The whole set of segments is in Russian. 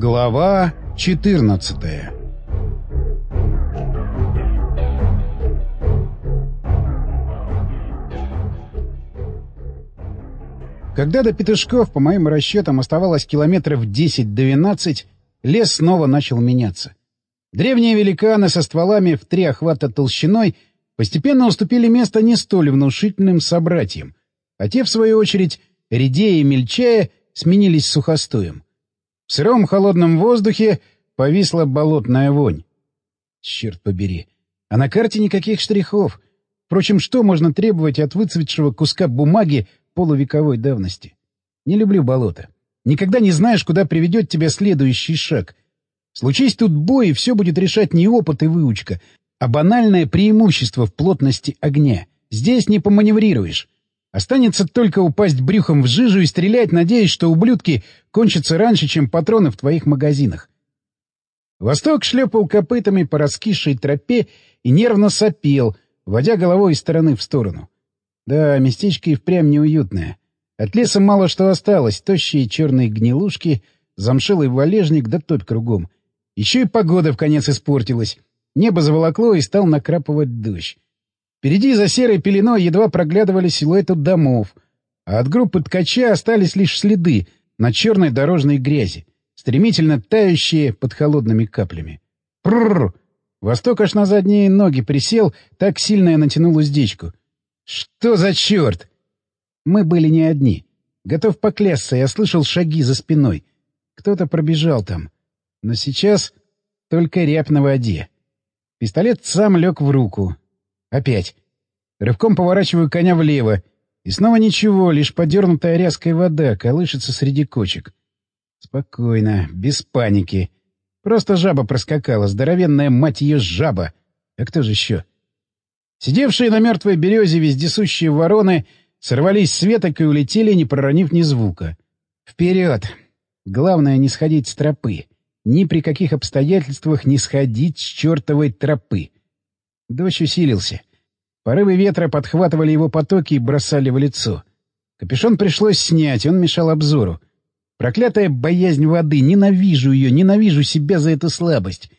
Глава 14 Когда до Петушков, по моим расчетам, оставалось километров 10-12, лес снова начал меняться. Древние великаны со стволами в три охвата толщиной постепенно уступили место не столь внушительным собратьям, а те, в свою очередь, редея и мельчая, сменились сухостоем. В сыром холодном воздухе повисла болотная вонь. Черт побери. А на карте никаких штрихов. Впрочем, что можно требовать от выцветшего куска бумаги полувековой давности? Не люблю болото. Никогда не знаешь, куда приведет тебя следующий шаг. Случись тут бой, и все будет решать не опыт и выучка, а банальное преимущество в плотности огня. Здесь не поманеврируешь. Останется только упасть брюхом в жижу и стрелять, надеясь, что ублюдки кончатся раньше, чем патроны в твоих магазинах. Восток шлепал копытами по раскисшей тропе и нервно сопел, водя головой из стороны в сторону. Да, местечко и впрямь неуютное. От леса мало что осталось, тощие черные гнилушки, замшелый валежник да топь кругом. Еще и погода в конец испортилась. Небо заволокло и стал накрапывать дождь. Впереди за серой пеленой едва проглядывали силуэты домов, а от группы ткача остались лишь следы на черной дорожной грязи, стремительно тающие под холодными каплями. Прррр! Восток аж на задние ноги присел, так сильно я натянул уздечку. Что за черт? Мы были не одни. Готов поклясться, я слышал шаги за спиной. Кто-то пробежал там. Но сейчас только рябь на воде. Пистолет сам лег в руку. Опять. Рывком поворачиваю коня влево. И снова ничего, лишь подернутая рязкой вода колышется среди кочек. Спокойно, без паники. Просто жаба проскакала, здоровенная мать ее жаба. А кто же еще? Сидевшие на мертвой березе вездесущие вороны сорвались с веток и улетели, не проронив ни звука. Вперед! Главное не сходить с тропы. Ни при каких обстоятельствах не сходить с чертовой тропы. Дождь усилился. Порывы ветра подхватывали его потоки и бросали в лицо. Капюшон пришлось снять, он мешал обзору. Проклятая боязнь воды, ненавижу ее, ненавижу себя за эту слабость.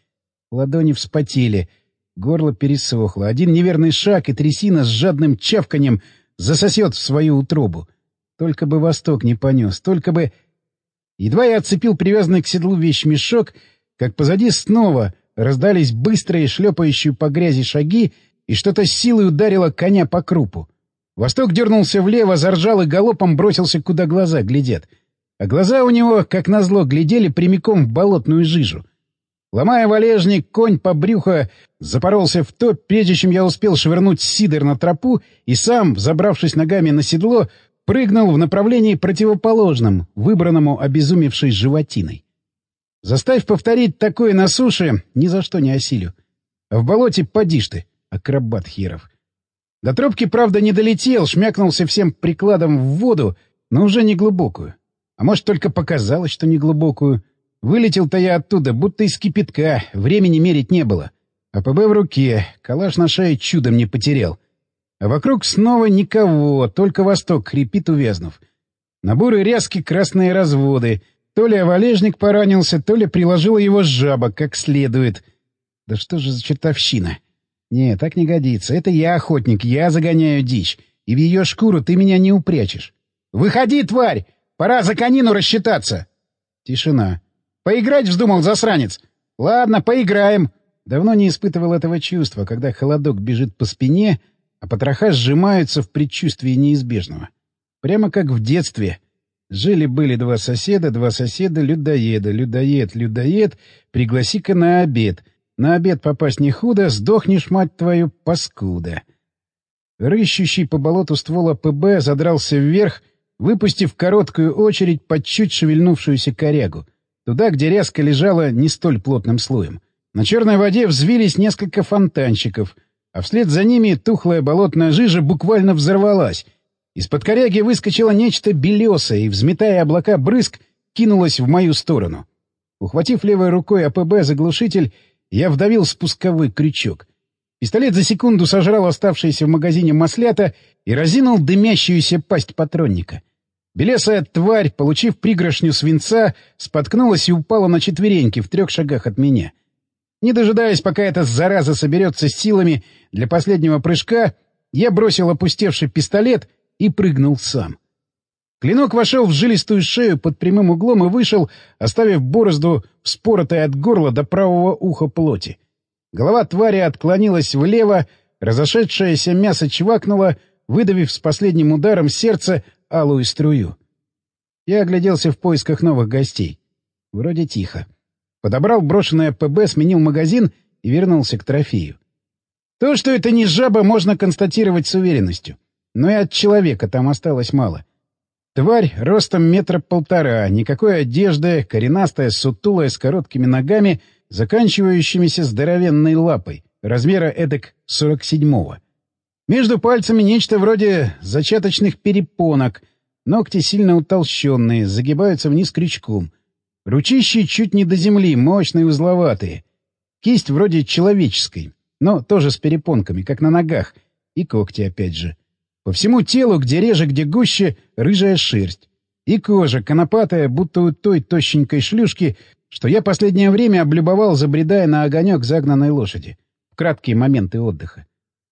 Ладони вспотели, горло пересохло. Один неверный шаг, и трясина с жадным чавканьем засосет в свою утробу. Только бы восток не понес, только бы... Едва я отцепил привязанный к седлу вещмешок, как позади снова Раздались быстрые, шлепающие по грязи шаги, и что-то с силой ударило коня по крупу. Восток дернулся влево, заржал и галопом бросился, куда глаза глядят. А глаза у него, как назло, глядели прямиком в болотную жижу. Ломая валежник, конь по брюхо запоролся в топ, прежде чем я успел швырнуть сидор на тропу и сам, забравшись ногами на седло, прыгнул в направлении противоположном, выбранному обезумевшей животиной. Заставь повторить такое на суше, ни за что не осилю. А в болоте поди ты, акробат херов. До тропки, правда, не долетел, шмякнулся всем прикладом в воду, но уже не глубокую. А может, только показалось, что не глубокую. Вылетел-то я оттуда, будто из кипятка, времени мерить не было. А ПБ в руке, калаш на шее чудом не потерял. А вокруг снова никого, только восток хрипит, увязнув. На бурой ряске красные разводы — то ли овалежник поранился, то ли приложила его жаба как следует. Да что же за чертовщина? Не, так не годится. Это я охотник, я загоняю дичь. И в ее шкуру ты меня не упрячешь. «Выходи, тварь! Пора за конину рассчитаться!» Тишина. «Поиграть вздумал, засранец? Ладно, поиграем!» Давно не испытывал этого чувства, когда холодок бежит по спине, а потроха сжимаются в предчувствии неизбежного. Прямо как в детстве — Жили-были два соседа, два соседа-людоеда. Людоед, людоед, пригласи-ка на обед. На обед попасть не худо, сдохнешь, мать твою, паскуда. Рыщущий по болоту ствола ПБ задрался вверх, выпустив короткую очередь под чуть шевельнувшуюся корягу, туда, где резко лежала не столь плотным слоем. На черной воде взвились несколько фонтанчиков, а вслед за ними тухлая болотная жижа буквально взорвалась — из-под коряги выскочило нечто белесое и, взметая облака брызг, кинулось в мою сторону. Ухватив левой рукой АПБ заглушитель, я вдавил спусковой крючок. Пистолет за секунду сожрал оставшиеся в магазине маслята и разинул дымящуюся пасть патронника. Белесая тварь, получив пригоршню свинца, споткнулась и упала на четвереньки в трех шагах от меня. Не дожидаясь, пока эта зараза соберется с силами для последнего прыжка, я бросил опустевший пистолет и прыгнул сам. Клинок вошел в жилистую шею под прямым углом и вышел, оставив борозду вспоротой от горла до правого уха плоти. Голова твари отклонилась влево, разошедшееся мясо чвакнуло, выдавив с последним ударом сердца алую струю. Я огляделся в поисках новых гостей. Вроде тихо. Подобрал брошенное ПБ, сменил магазин и вернулся к трофею. То, что это не жаба, можно констатировать с уверенностью. Но и от человека там осталось мало. Тварь ростом метра полтора, никакой одежды, коренастая, сутулая, с короткими ногами, заканчивающимися здоровенной лапой, размера эдак сорок седьмого. Между пальцами нечто вроде зачаточных перепонок, ногти сильно утолщенные, загибаются вниз крючком. Ручищи чуть не до земли, мощные узловатые. Кисть вроде человеческой, но тоже с перепонками, как на ногах, и когти опять же. По всему телу, где реже, где гуще, рыжая шерсть. И кожа, конопатая, будто у той тощенькой шлюшки, что я последнее время облюбовал, забредая на огонек загнанной лошади. В краткие моменты отдыха.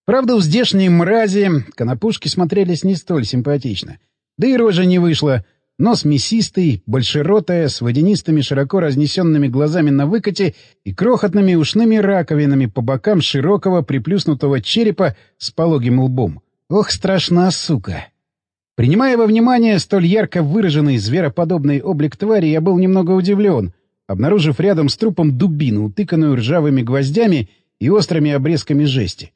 Правда, у здешней мрази конопушки смотрелись не столь симпатично. Да и рожа не вышла. Нос мясистый, большеротая, с водянистыми широко разнесенными глазами на выкате и крохотными ушными раковинами по бокам широкого приплюснутого черепа с пологим лбом. Ох, страшна сука! Принимая во внимание столь ярко выраженный звероподобный облик твари, я был немного удивлен, обнаружив рядом с трупом дубину, утыканную ржавыми гвоздями и острыми обрезками жести.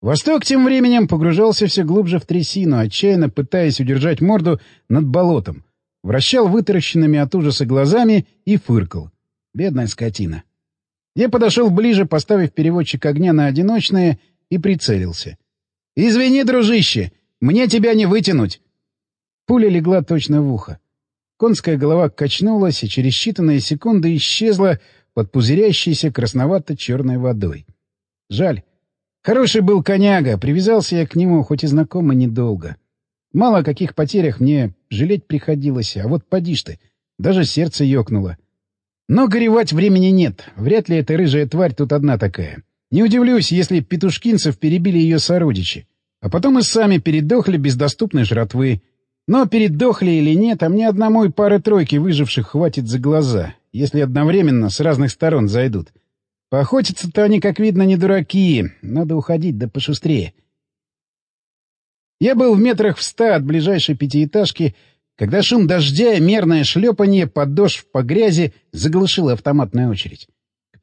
Восток тем временем погружался все глубже в трясину, отчаянно пытаясь удержать морду над болотом. Вращал вытаращенными от ужаса глазами и фыркал. Бедная скотина. Я подошел ближе, поставив переводчик огня на одиночное, и прицелился. «Извини, дружище, мне тебя не вытянуть!» Пуля легла точно в ухо. Конская голова качнулась и через считанные секунды исчезла под пузырящейся красновато-черной водой. Жаль. Хороший был коняга, привязался я к нему, хоть и знакомо недолго. Мало о каких потерях мне жалеть приходилось, а вот поди ж ты, даже сердце ёкнуло. Но горевать времени нет, вряд ли эта рыжая тварь тут одна такая. Не удивлюсь, если петушкинцев перебили ее сородичи, а потом и сами передохли без доступной жратвы. Но передохли или нет, а мне одному и пары-тройки выживших хватит за глаза, если одновременно с разных сторон зайдут. Поохотиться-то они, как видно, не дураки. Надо уходить, да пошустрее. Я был в метрах в ста от ближайшей пятиэтажки, когда шум дождя и мерное шлепанье подошв по грязи заглушило автоматная очередь.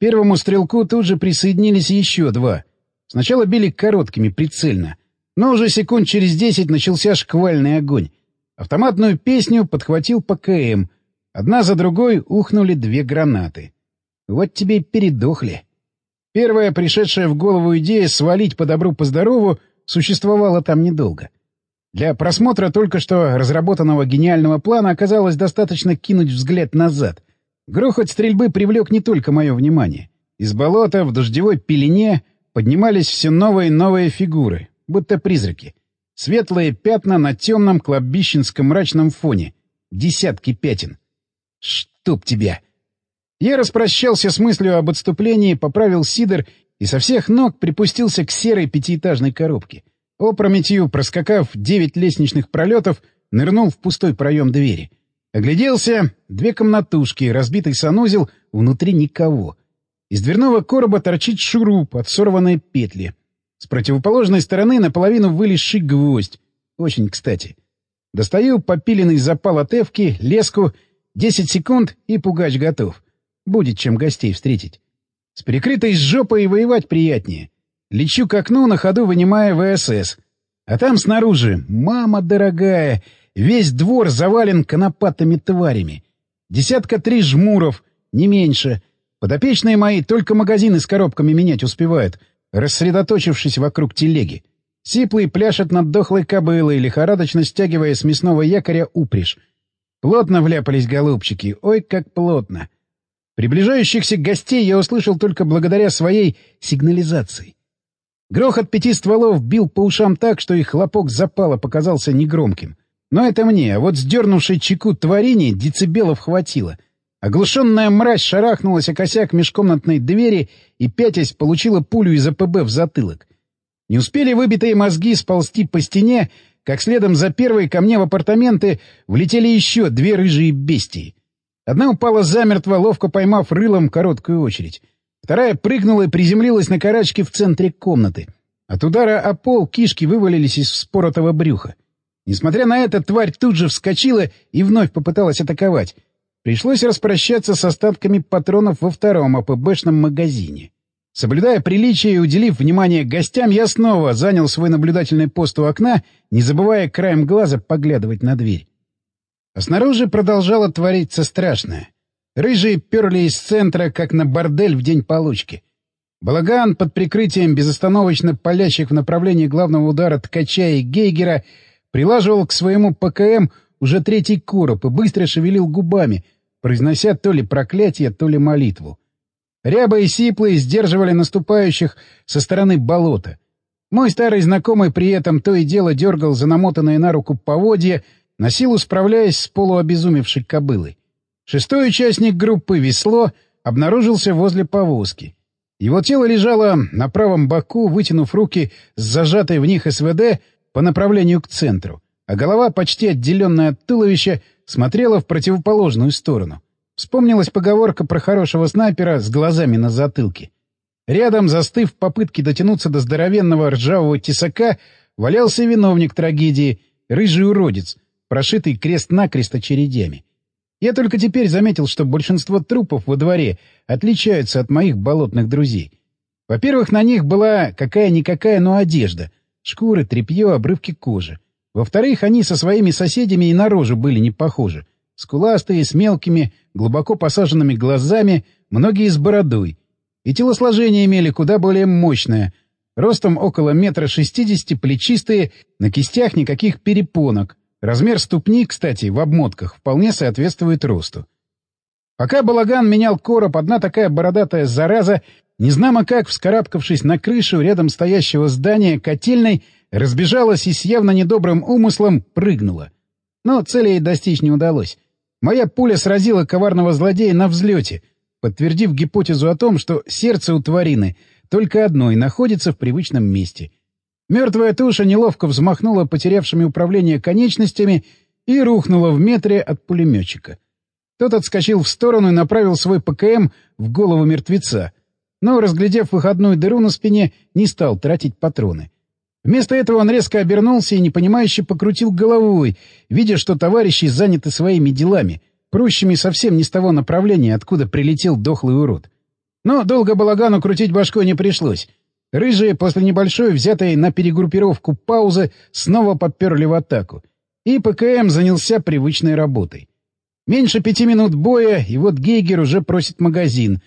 Первому стрелку тут же присоединились еще два. Сначала били короткими, прицельно. Но уже секунд через десять начался шквальный огонь. Автоматную песню подхватил ПКМ. Одна за другой ухнули две гранаты. Вот тебе и передохли. Первая, пришедшая в голову идея свалить по добру по здорову, существовала там недолго. Для просмотра только что разработанного гениального плана оказалось достаточно кинуть взгляд назад. Грохот стрельбы привлек не только мое внимание. Из болота в дождевой пелене поднимались все новые и новые фигуры, будто призраки. Светлые пятна на темном кладбищенском мрачном фоне. Десятки пятен. «Чтоб тебя!» Я распрощался с мыслью об отступлении, поправил сидор и со всех ног припустился к серой пятиэтажной коробке. Опрометью, проскакав девять лестничных пролетов, нырнул в пустой проем двери. Огляделся — две комнатушки, разбитый санузел, внутри никого. Из дверного короба торчит шуруп от сорванной петли. С противоположной стороны наполовину вылезший гвоздь. Очень кстати. Достаю попиленный запал от эвки, леску, десять секунд и пугач готов. Будет чем гостей встретить. С прикрытой жопой воевать приятнее. Лечу к окну, на ходу вынимая ВСС. А там снаружи, мама дорогая, весь двор завален конопатыми тварями. Десятка три жмуров, не меньше. Подопечные мои только магазины с коробками менять успевают, рассредоточившись вокруг телеги. Сиплый пляшет над дохлой кобылой, лихорадочно стягивая с мясного якоря упряжь. Плотно вляпались голубчики, ой, как плотно. Приближающихся гостей я услышал только благодаря своей сигнализации. Грохот пяти стволов бил по ушам так, что их хлопок запала показался негромким. Но это мне, а вот сдернувшей чеку тварине децибелов хватило. Оглушенная мразь шарахнулась о косяк межкомнатной двери и, пятясь, получила пулю из АПБ в затылок. Не успели выбитые мозги сползти по стене, как следом за первой ко мне в апартаменты влетели еще две рыжие бестии. Одна упала замертво, ловко поймав рылом короткую очередь. Вторая прыгнула и приземлилась на карачке в центре комнаты. От удара о пол кишки вывалились из вспоротого брюха. Несмотря на это, тварь тут же вскочила и вновь попыталась атаковать. Пришлось распрощаться с остатками патронов во втором АПБшном магазине. Соблюдая приличие и уделив внимание гостям, я снова занял свой наблюдательный пост у окна, не забывая краем глаза поглядывать на дверь. А снаружи продолжало твориться страшное. Рыжие перли из центра, как на бордель в день получки. Балаган под прикрытием безостановочно палящих в направлении главного удара ткача и гейгера прилаживал к своему ПКМ уже третий короб и быстро шевелил губами, произнося то ли проклятие, то ли молитву. Ряба и сиплые сдерживали наступающих со стороны болота. Мой старый знакомый при этом то и дело дергал за намотанные на руку поводья, на силу справляясь с полуобезумевшей кобылой. Шестой участник группы «Весло» обнаружился возле повозки. Его тело лежало на правом боку, вытянув руки с зажатой в них СВД по направлению к центру, а голова, почти отделенная от туловища, смотрела в противоположную сторону. Вспомнилась поговорка про хорошего снайпера с глазами на затылке. Рядом, застыв в попытке дотянуться до здоровенного ржавого тесака, валялся виновник трагедии, рыжий уродец, прошитый крест-накрест очередями. Я только теперь заметил, что большинство трупов во дворе отличаются от моих болотных друзей. Во-первых, на них была какая-никакая, но одежда. Шкуры, тряпье, обрывки кожи. Во-вторых, они со своими соседями и на рожу были не похожи. Скуластые, с мелкими, глубоко посаженными глазами, многие с бородой. И телосложение имели куда более мощное. Ростом около метра шестидесяти, плечистые, на кистях никаких перепонок. Размер ступни, кстати, в обмотках вполне соответствует росту. Пока балаган менял короб, одна такая бородатая зараза, незнамо как, вскарабкавшись на крышу рядом стоящего здания котельной, Разбежалась и с явно недобрым умыслом прыгнула. Но цели ей достичь не удалось. Моя пуля сразила коварного злодея на взлете, подтвердив гипотезу о том, что сердце у тварины только одно и находится в привычном месте. Мертвая туша неловко взмахнула потерявшими управление конечностями и рухнула в метре от пулеметчика. Тот отскочил в сторону и направил свой ПКМ в голову мертвеца, но, разглядев выходную дыру на спине, не стал тратить патроны. Вместо этого он резко обернулся и непонимающе покрутил головой, видя, что товарищи заняты своими делами, прущими совсем не с того направления, откуда прилетел дохлый урод. Но долго балагану крутить башкой не пришлось. Рыжие после небольшой, взятой на перегруппировку паузы, снова подперли в атаку. И ПКМ занялся привычной работой. Меньше пяти минут боя, и вот Гейгер уже просит магазин.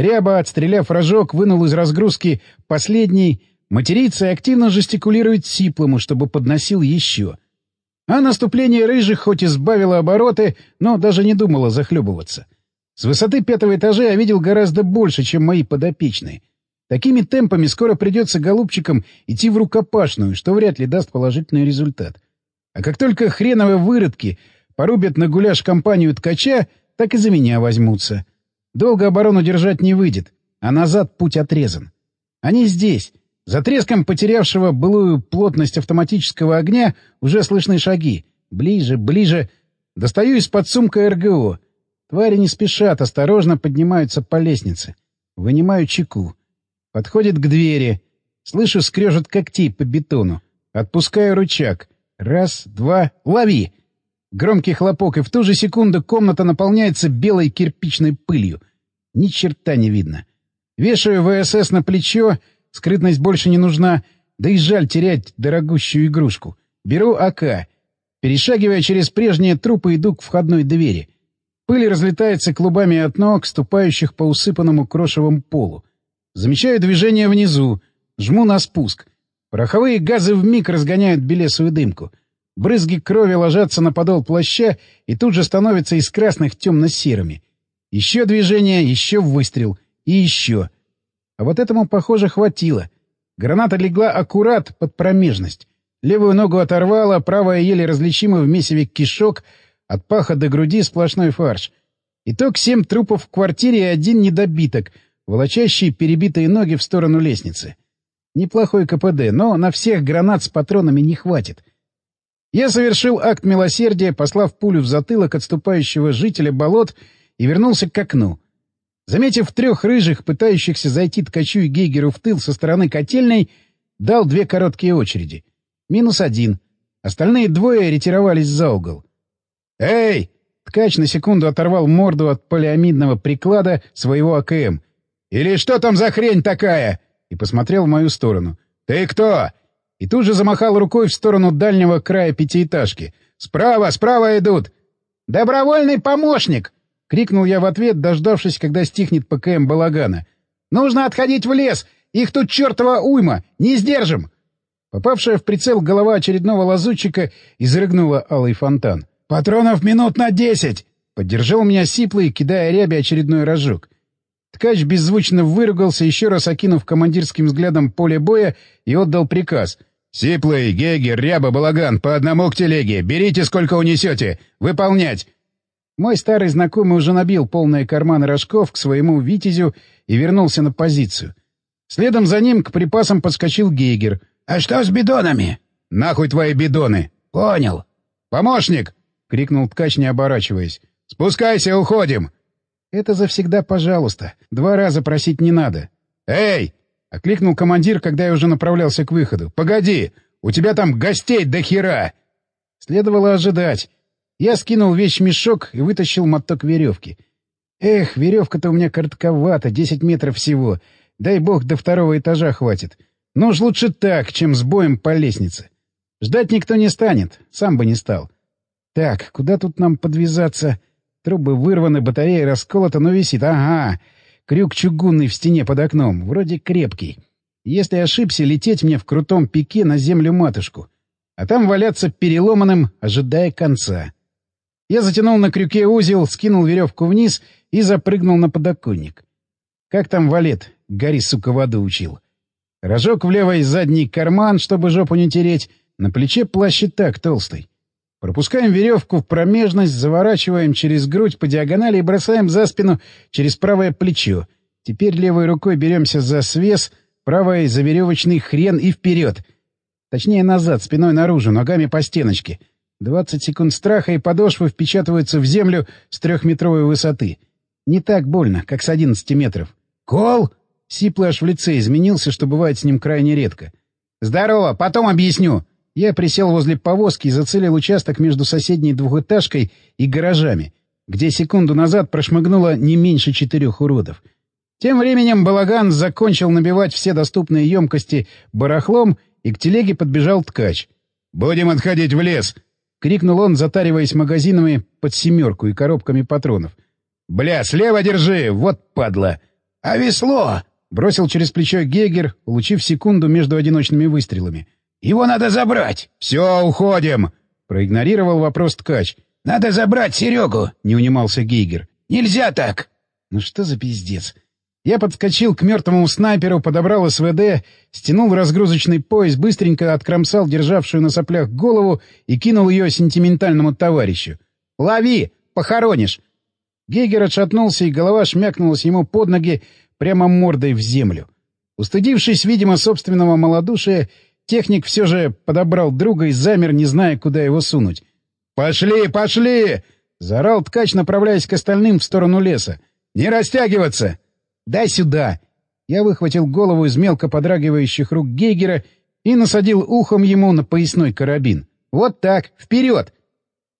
Ряба, отстреляв рожок, вынул из разгрузки последний Матерится и активно жестикулирует сиплому, чтобы подносил еще. А наступление рыжих хоть и сбавило обороты, но даже не думало захлебываться. С высоты пятого этажа я видел гораздо больше, чем мои подопечные. Такими темпами скоро придется голубчикам идти в рукопашную, что вряд ли даст положительный результат. А как только хреновые выродки порубят на гуляш компанию ткача, так и за меня возьмутся. Долго оборону держать не выйдет, а назад путь отрезан. Они здесь, за треском потерявшего былую плотность автоматического огня уже слышны шаги. Ближе, ближе. Достаю из-под сумка РГО. Твари не спешат, осторожно поднимаются по лестнице. Вынимаю чеку. Подходит к двери. Слышу скрежет когтей по бетону. Отпускаю рычаг. Раз, два, лови! Громкий хлопок, и в ту же секунду комната наполняется белой кирпичной пылью. Ни черта не видно. Вешаю ВСС на плечо Скрытность больше не нужна, да и жаль терять дорогущую игрушку. Беру АК. Перешагивая через прежние трупы, иду к входной двери. Пыль разлетается клубами от ног, ступающих по усыпанному крошевому полу. Замечаю движение внизу. Жму на спуск. Пороховые газы вмиг разгоняют белесую дымку. Брызги крови ложатся на подол плаща и тут же становятся из красных темно-серыми. Еще движение, еще выстрел. И еще. А вот этому, похоже, хватило. Граната легла аккурат под промежность. Левую ногу оторвало, правая еле различима в месиве кишок, от паха до груди сплошной фарш. Итог семь трупов в квартире и один недобиток, волочащий перебитые ноги в сторону лестницы. Неплохой КПД, но на всех гранат с патронами не хватит. Я совершил акт милосердия, послав пулю в затылок отступающего жителя болот и вернулся к окну. Заметив трех рыжих, пытающихся зайти ткачу и Гейгеру в тыл со стороны котельной, дал две короткие очереди. Минус один. Остальные двое ретировались за угол. «Эй!» Ткач на секунду оторвал морду от полиамидного приклада своего АКМ. «Или что там за хрень такая?» И посмотрел в мою сторону. «Ты кто?» И тут же замахал рукой в сторону дальнего края пятиэтажки. «Справа, справа идут!» «Добровольный помощник!» — крикнул я в ответ, дождавшись, когда стихнет ПКМ балагана. «Нужно отходить в лес! Их тут чертова уйма! Не сдержим!» Попавшая в прицел голова очередного лазутчика изрыгнула алый фонтан. «Патронов минут на десять!» — поддержал меня сиплый, кидая ряби очередной рожок. Ткач беззвучно выругался, еще раз окинув командирским взглядом поле боя и отдал приказ. «Сиплый, Гегер, Ряба, Балаган, по одному к телеге. Берите, сколько унесете. Выполнять!» Мой старый знакомый уже набил полные карманы рожков к своему «Витязю» и вернулся на позицию. Следом за ним к припасам подскочил Гейгер — «А что с бидонами?» «Нахуй твои бидоны!» «Понял». «Помощник!» — крикнул ткач, не оборачиваясь. «Спускайся, уходим!» «Это завсегда пожалуйста. Два раза просить не надо». «Эй!» — окликнул командир, когда я уже направлялся к выходу. «Погоди! У тебя там гостей до хера!» Следовало ожидать. Я скинул вещь-мешок и вытащил моток веревки. Эх, веревка-то у меня коротковата, десять метров всего. Дай бог, до второго этажа хватит. — но уж лучше так, чем с боем по лестнице. Ждать никто не станет, сам бы не стал. Так, куда тут нам подвязаться? Трубы вырваны, батарея расколота, но висит. Ага, крюк чугунный в стене под окном, вроде крепкий. Если ошибся, лететь мне в крутом пике на землю-матушку. А там валяться переломанным, ожидая конца. Я затянул на крюке узел, скинул веревку вниз и запрыгнул на подоконник. Как там валет? Гори, сука, воду учил. — Рожок в левый задний карман, чтобы жопу не тереть. На плече плащ и так толстый. Пропускаем веревку в промежность, заворачиваем через грудь по диагонали и бросаем за спину через правое плечо. Теперь левой рукой беремся за свес, правой — за веревочный хрен и вперед. Точнее, назад, спиной наружу, ногами по стеночке. Двадцать секунд страха, и подошвы впечатываются в землю с трехметровой высоты. Не так больно, как с одиннадцати метров. «Кол!» Сиплый аж в лице изменился, что бывает с ним крайне редко. «Здорово, потом объясню!» Я присел возле повозки и зацелил участок между соседней двухэтажкой и гаражами, где секунду назад прошмыгнуло не меньше четырех уродов. Тем временем Балаган закончил набивать все доступные емкости барахлом, и к телеге подбежал ткач. «Будем отходить в лес!» — крикнул он, затариваясь магазинами под семерку и коробками патронов. «Бля, слева держи! Вот падла!» «А весло!» Бросил через плечо Гегер, улучив секунду между одиночными выстрелами. «Его надо забрать!» «Все, уходим!» — проигнорировал вопрос ткач. «Надо забрать Серегу!» — не унимался Гейгер. «Нельзя так!» «Ну что за пиздец?» Я подскочил к мертвому снайперу, подобрал СВД, стянул разгрузочный пояс, быстренько откромсал державшую на соплях голову и кинул ее сентиментальному товарищу. «Лови! Похоронишь!» Гейгер отшатнулся, и голова шмякнулась ему под ноги, прямо мордой в землю. Устыдившись, видимо, собственного малодушия, техник все же подобрал друга и замер, не зная, куда его сунуть. «Пошли, пошли!» — заорал ткач, направляясь к остальным в сторону леса. «Не растягиваться!» «Дай сюда!» Я выхватил голову из мелко подрагивающих рук Гейгера и насадил ухом ему на поясной карабин. «Вот так! Вперед!»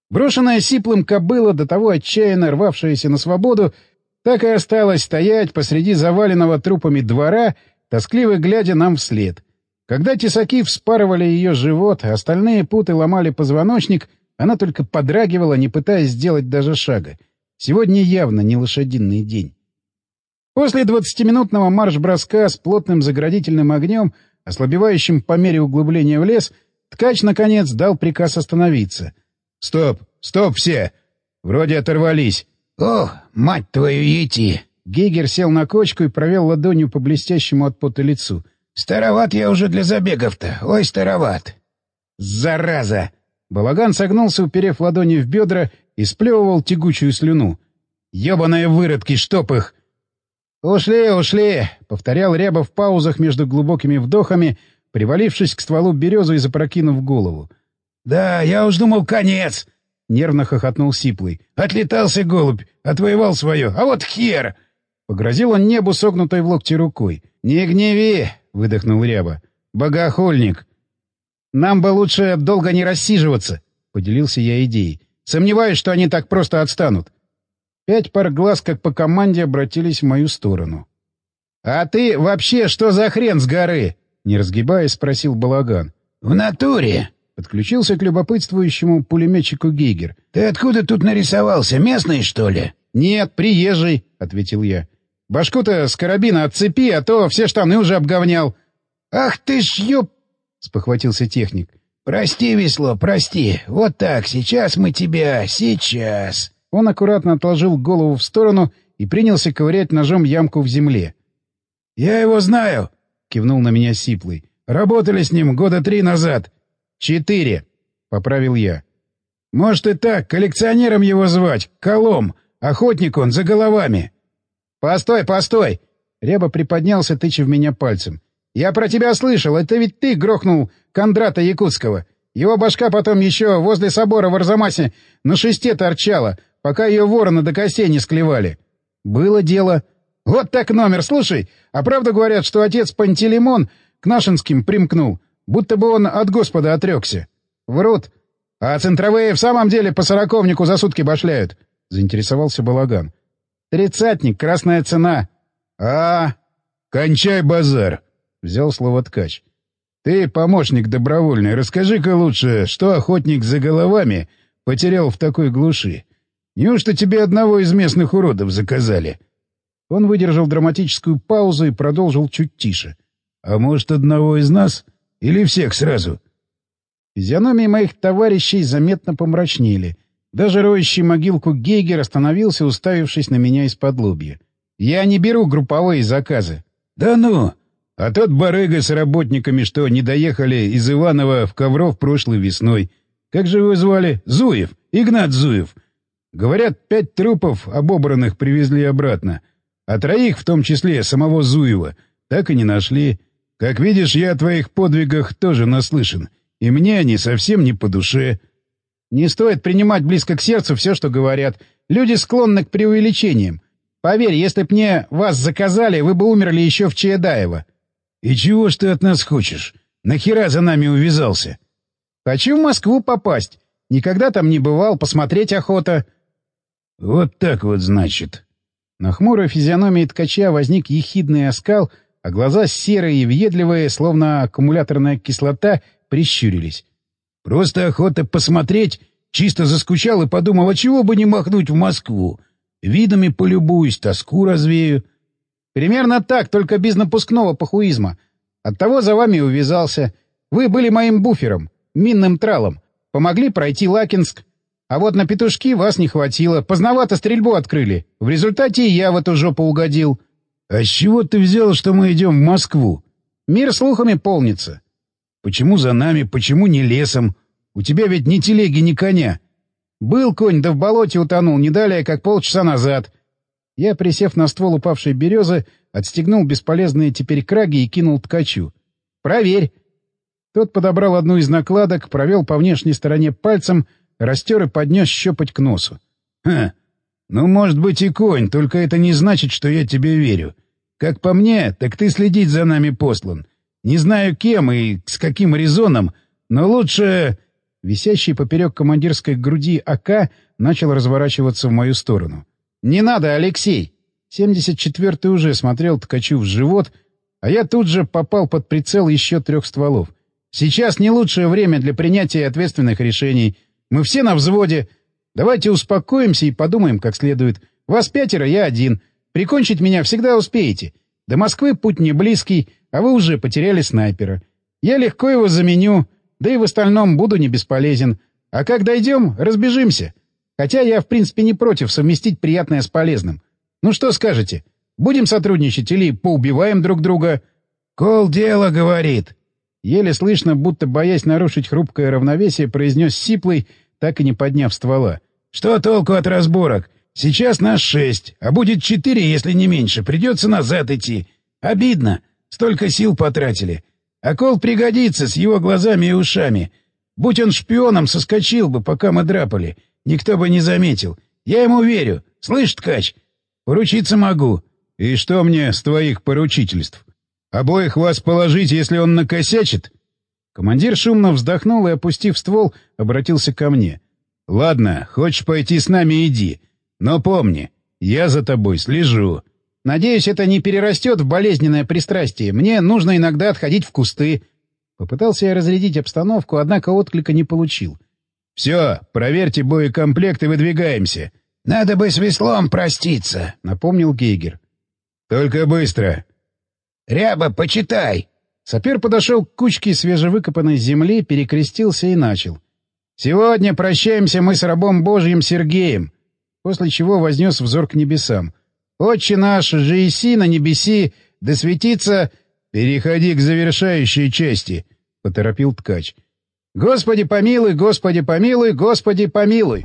Брошенная сиплым кобыла, до того отчаянно рвавшаяся на свободу, так и осталась стоять посреди заваленного трупами двора, тоскливо глядя нам вслед. Когда тесаки вспарывали ее живот, а остальные путы ломали позвоночник, она только подрагивала, не пытаясь сделать даже шага. Сегодня явно не лошадиный день. После двадцатиминутного марш-броска с плотным заградительным огнем, ослабевающим по мере углубления в лес, ткач, наконец, дал приказ остановиться. «Стоп! Стоп все! Вроде оторвались. «О, мать твою, ети!» Гейгер сел на кочку и провел ладонью по блестящему от пота лицу. «Староват я уже для забегов-то. Ой, староват!» Зараза! Балаган согнулся, уперев ладони в бедра, и сплевывал тягучую слюну. «Ебаные выродки, чтоб их!» «Ушли, ушли!» — повторял Ряба в паузах между глубокими вдохами, привалившись к стволу березы и запрокинув голову. «Да, я уж думал, конец!» — нервно хохотнул Сиплый. «Отлетался голубь, отвоевал свое, а вот хер!» Погрозил он небу согнутой в локте рукой. «Не гневи!» — выдохнул Ряба. «Богохульник!» «Нам бы лучше долго не рассиживаться!» — поделился я идеей. «Сомневаюсь, что они так просто отстанут». Пять пар глаз, как по команде, обратились в мою сторону. «А ты вообще что за хрен с горы?» — не разгибаясь, спросил Балаган. «В натуре!» — подключился к любопытствующему пулеметчику Гейгер. «Ты откуда тут нарисовался? Местный, что ли?» «Нет, приезжий», — ответил я. «Башку-то с карабина отцепи, а то все штаны уже обговнял». «Ах ты ж ёп!» — спохватился техник. «Прости, Весло, прости. Вот так, сейчас мы тебя, сейчас...» Он аккуратно отложил голову в сторону и принялся ковырять ножом ямку в земле. «Я его знаю!» — кивнул на меня Сиплый. «Работали с ним года три назад». «Четыре», — поправил я. «Может и так, коллекционером его звать, Колом. Охотник он, за головами». «Постой, постой!» Ряба приподнялся, тыча в меня пальцем. «Я про тебя слышал, это ведь ты грохнул Кондрата Якутского. Его башка потом еще возле собора в Арзамасе на шесте торчала, пока ее вороны до костей не склевали. Было дело. Вот так номер, слушай. А правда говорят, что отец Пантелеймон к Нашинским примкнул, будто бы он от Господа отрекся. Врут. А центровые в самом деле по сороковнику за сутки башляют. Заинтересовался Балаган. Тридцатник, красная цена. А, кончай базар, взял слово ткач. Ты, помощник добровольный, расскажи-ка лучше, что охотник за головами потерял в такой глуши. Неужто тебе одного из местных уродов заказали? Он выдержал драматическую паузу и продолжил чуть тише. — А может, одного из нас? Или всех сразу? Физиономии моих товарищей заметно помрачнели. Даже роющий могилку Гейгер остановился, уставившись на меня из-под лобья. «Я не беру групповые заказы». «Да ну! А тот барыга с работниками, что не доехали из Иванова в Ковров прошлой весной. Как же его звали? Зуев. Игнат Зуев. Говорят, пять трупов обобранных привезли обратно, а троих, в том числе самого Зуева, так и не нашли. Как видишь, я о твоих подвигах тоже наслышан, и мне они совсем не по душе. Не стоит принимать близко к сердцу все, что говорят. Люди склонны к преувеличениям. Поверь, если б мне вас заказали, вы бы умерли еще в Чаядаево. — И чего ж ты от нас хочешь? Нахера за нами увязался? — Хочу в Москву попасть. Никогда там не бывал, посмотреть охота. — «Вот так вот, значит». На хмурой физиономии ткача возник ехидный оскал, а глаза серые и въедливые, словно аккумуляторная кислота, прищурились. «Просто охота посмотреть, чисто заскучал и подумал, а чего бы не махнуть в Москву? Видами полюбуюсь, тоску развею». «Примерно так, только без напускного похуизма. Оттого за вами увязался. Вы были моим буфером, минным тралом. Помогли пройти Лакинск, а вот на петушки вас не хватило, поздновато стрельбу открыли. В результате и я в эту жопу угодил. — А с чего ты взял, что мы идем в Москву? — Мир слухами полнится. — Почему за нами, почему не лесом? У тебя ведь ни телеги, ни коня. — Был конь, да в болоте утонул, не далее, как полчаса назад. Я, присев на ствол упавшей березы, отстегнул бесполезные теперь краги и кинул ткачу. — Проверь. Тот подобрал одну из накладок, провел по внешней стороне пальцем — Растер и поднес щепоть к носу. «Ха! Ну, может быть, и конь, только это не значит, что я тебе верю. Как по мне, так ты следить за нами послан. Не знаю кем и с каким резоном, но лучше...» Висящий поперек командирской груди АК начал разворачиваться в мою сторону. «Не надо, Алексей!» 74-й уже смотрел ткачу в живот, а я тут же попал под прицел еще трех стволов. «Сейчас не лучшее время для принятия ответственных решений». Мы все на взводе. Давайте успокоимся и подумаем как следует. Вас пятеро, я один. Прикончить меня всегда успеете. До Москвы путь не близкий, а вы уже потеряли снайпера. Я легко его заменю, да и в остальном буду не бесполезен. А как дойдем, разбежимся. Хотя я, в принципе, не против совместить приятное с полезным. Ну что скажете? Будем сотрудничать или поубиваем друг друга? — Кол дело, — говорит. Еле слышно, будто боясь нарушить хрупкое равновесие, произнес сиплый, так и не подняв ствола. «Что толку от разборок? Сейчас нас шесть, а будет четыре, если не меньше. Придется назад идти. Обидно. Столько сил потратили. А кол пригодится с его глазами и ушами. Будь он шпионом, соскочил бы, пока мы драпали. Никто бы не заметил. Я ему верю. Слышь, ткач, поручиться могу. И что мне с твоих поручительств? Обоих вас положить, если он накосячит? Командир шумно вздохнул и, опустив ствол, обратился ко мне. — Ладно, хочешь пойти с нами — иди. Но помни, я за тобой слежу. Надеюсь, это не перерастет в болезненное пристрастие. Мне нужно иногда отходить в кусты. Попытался я разрядить обстановку, однако отклика не получил. — Все, проверьте боекомплект и выдвигаемся. — Надо бы с веслом проститься, — напомнил Гейгер. — Только быстро. — Ряба, почитай. Сапер подошел к кучке свежевыкопанной земли, перекрестился и начал. — Сегодня прощаемся мы с рабом Божьим Сергеем. После чего вознес взор к небесам. «Отче наш, же иси на небеси, да светится...» «Переходи к завершающей части», — поторопил ткач. «Господи помилуй, Господи помилуй, Господи помилуй!»